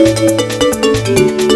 Música